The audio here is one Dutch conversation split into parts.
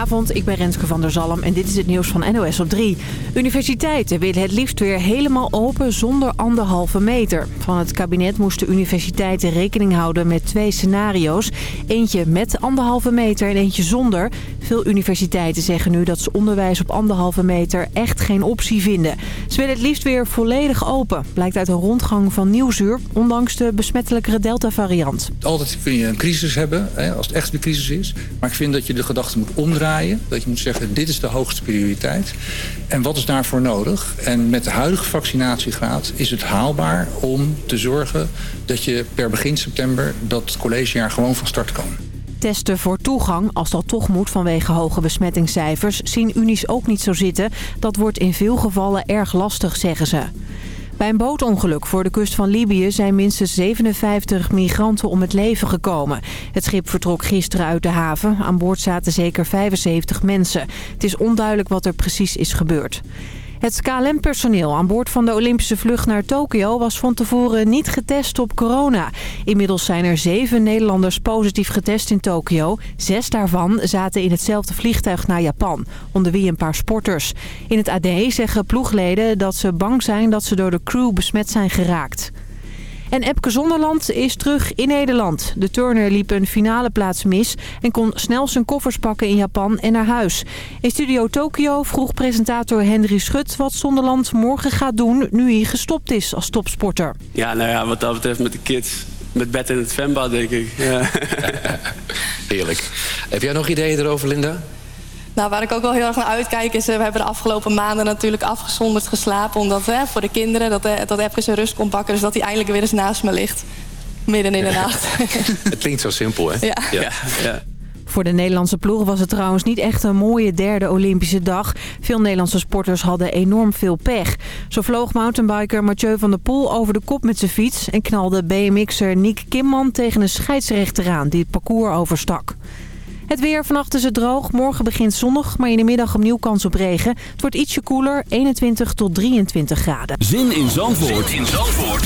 Goedenavond, ik ben Renske van der Zalm en dit is het nieuws van NOS op 3. Universiteiten willen het liefst weer helemaal open zonder anderhalve meter. Van het kabinet moesten universiteiten rekening houden met twee scenario's. Eentje met anderhalve meter en eentje zonder. Veel universiteiten zeggen nu dat ze onderwijs op anderhalve meter echt geen optie vinden. Ze willen het liefst weer volledig open, blijkt uit een rondgang van Nieuwsuur, ondanks de besmettelijkere Delta-variant. Altijd kun je een crisis hebben, als het echt een crisis is. Maar ik vind dat je de gedachte moet omdraaien. Dat je moet zeggen, dit is de hoogste prioriteit. En wat is daarvoor nodig? En met de huidige vaccinatiegraad is het haalbaar om te zorgen... dat je per begin september dat collegejaar gewoon van start kan. Testen voor toegang, als dat toch moet vanwege hoge besmettingscijfers... zien unies ook niet zo zitten. Dat wordt in veel gevallen erg lastig, zeggen ze. Bij een bootongeluk voor de kust van Libië zijn minstens 57 migranten om het leven gekomen. Het schip vertrok gisteren uit de haven. Aan boord zaten zeker 75 mensen. Het is onduidelijk wat er precies is gebeurd. Het KLM-personeel aan boord van de Olympische vlucht naar Tokio was van tevoren niet getest op corona. Inmiddels zijn er zeven Nederlanders positief getest in Tokio. Zes daarvan zaten in hetzelfde vliegtuig naar Japan, onder wie een paar sporters. In het AD zeggen ploegleden dat ze bang zijn dat ze door de crew besmet zijn geraakt. En Epke Zonderland is terug in Nederland. De turner liep een finale plaats mis en kon snel zijn koffers pakken in Japan en naar huis. In Studio Tokyo vroeg presentator Henry Schut wat Zonderland morgen gaat doen nu hij gestopt is als topsporter. Ja, nou ja, wat dat betreft met de kids. Met bed in het zwembad, denk ik. Ja. Heerlijk. Heb jij nog ideeën erover, Linda? Nou, waar ik ook wel heel erg naar uitkijk is... Uh, we hebben de afgelopen maanden natuurlijk afgezonderd geslapen... omdat uh, voor de kinderen dat, uh, dat even zijn rust kon pakken... dus dat hij eindelijk weer eens naast me ligt. Midden in de nacht. het klinkt zo simpel, hè? Ja. ja. ja. Voor de Nederlandse ploeg was het trouwens niet echt een mooie derde Olympische dag. Veel Nederlandse sporters hadden enorm veel pech. Zo vloog mountainbiker Mathieu van der Poel over de kop met zijn fiets... en knalde BMX'er Nick Kimman tegen een scheidsrechter aan die het parcours overstak. Het weer, vannacht is het droog. Morgen begint zonnig, maar in de middag opnieuw kans op regen. Het wordt ietsje koeler, 21 tot 23 graden. Zin in Zandvoort, zin in Zandvoort.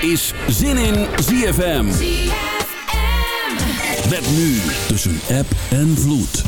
is Zin in ZFM. ZFM. Met nu tussen app en vloed.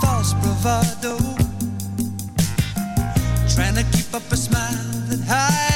False bravado. Trying to keep up a smile that hides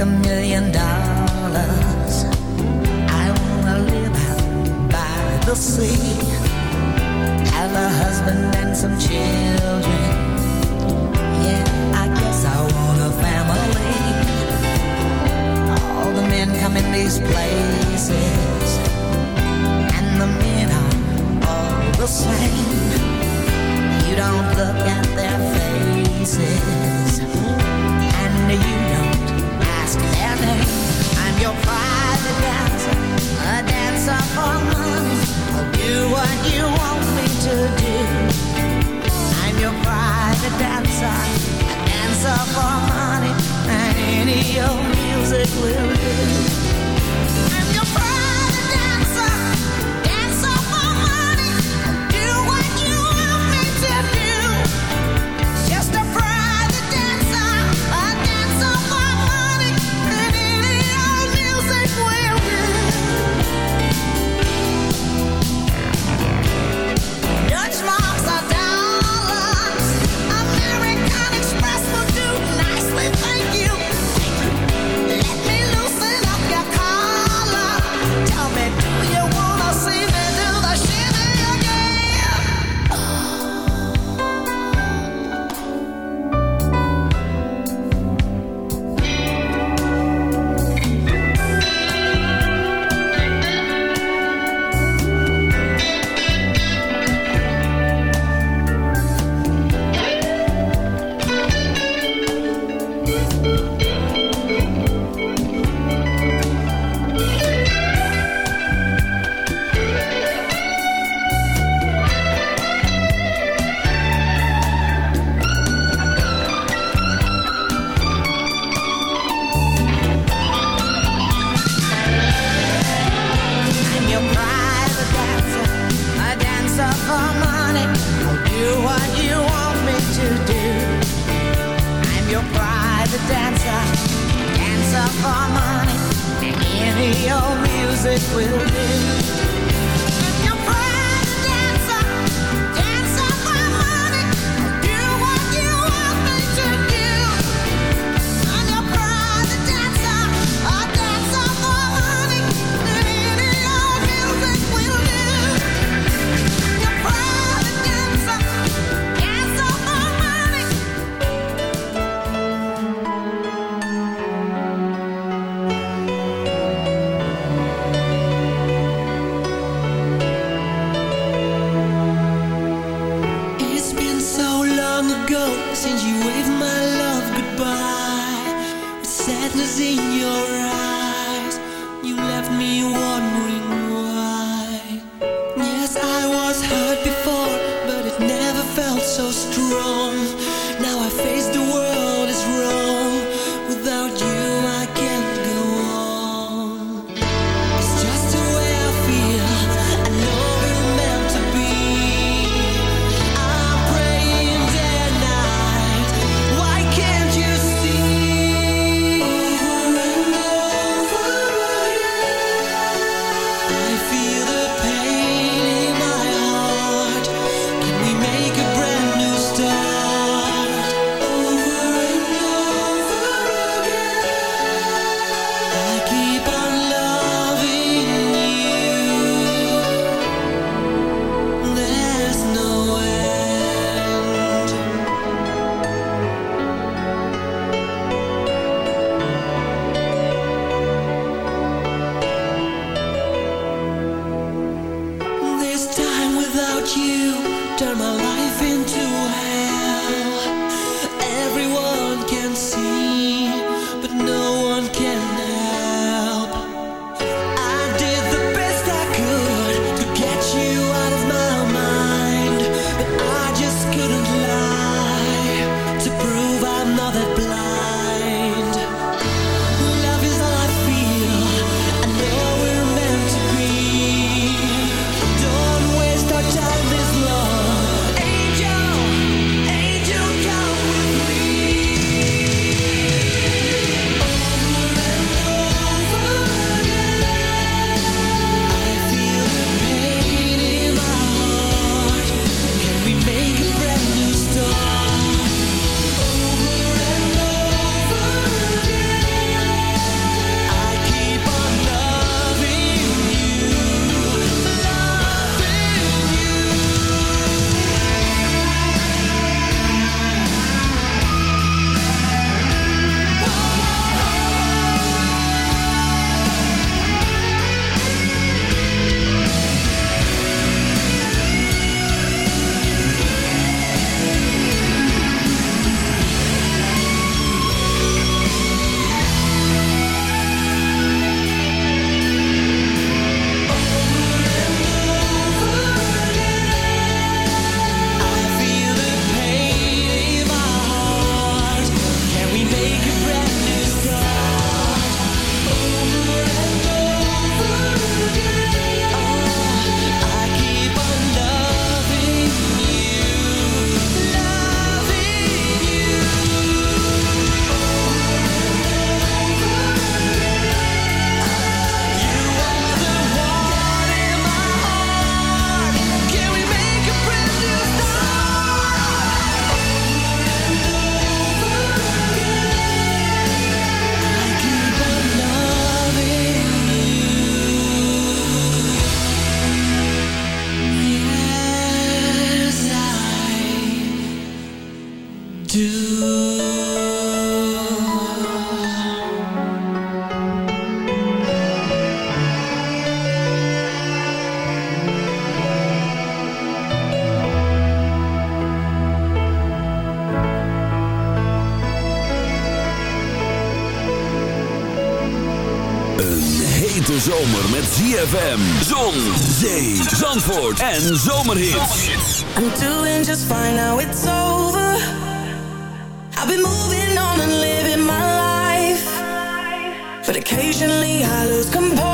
a million dollars. Zandvoort en Zomerhits. I'm doing just fine now it's over. I've been moving on and living my life. But occasionally I lose composure.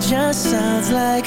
Just sounds like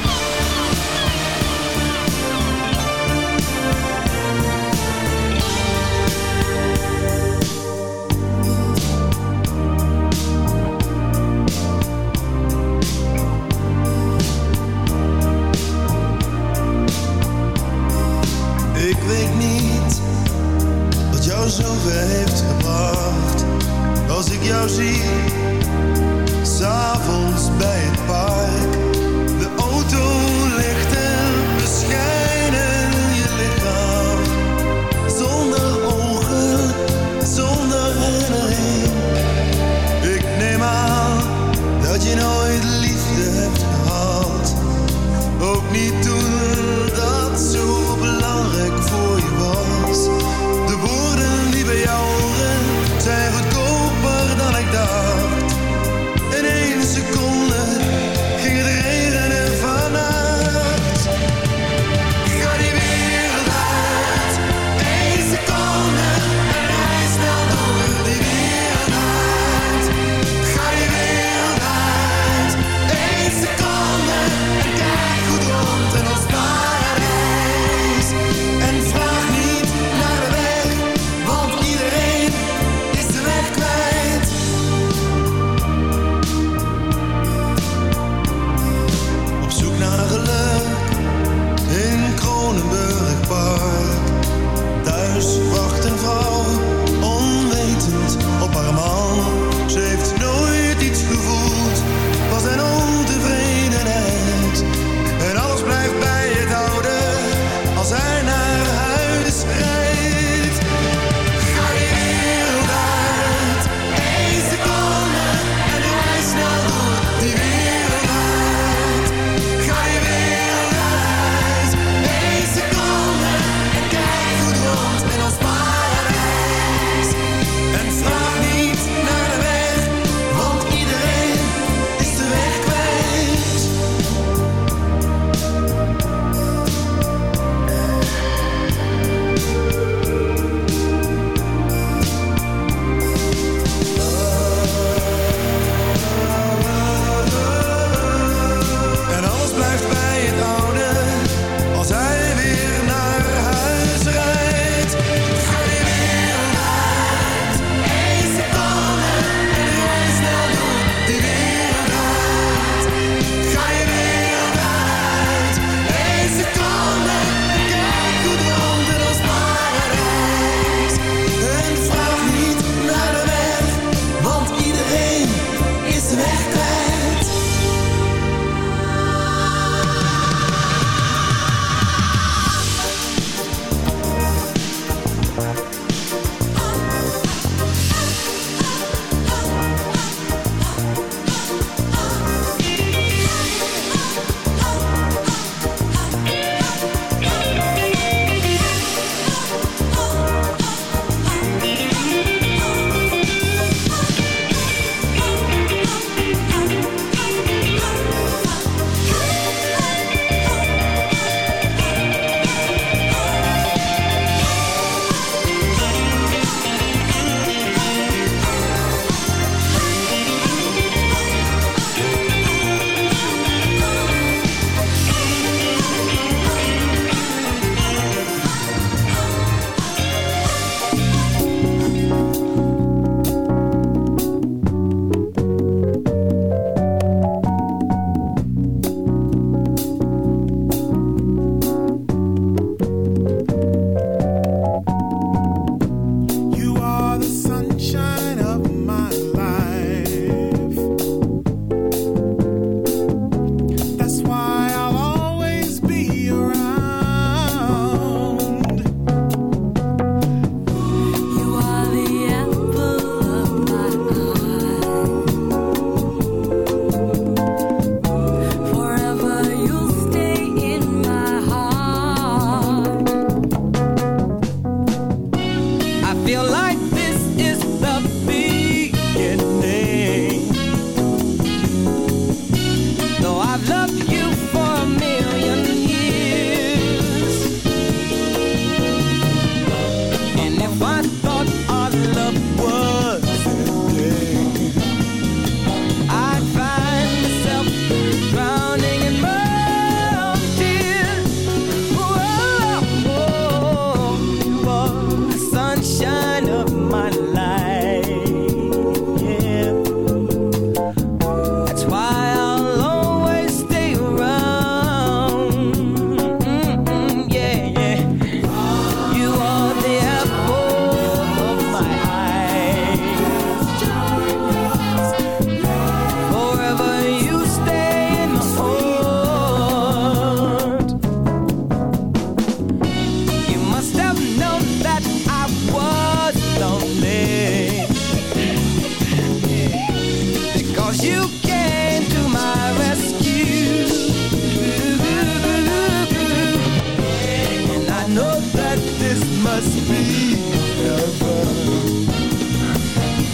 must be.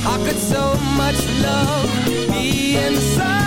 How could so much love be inside?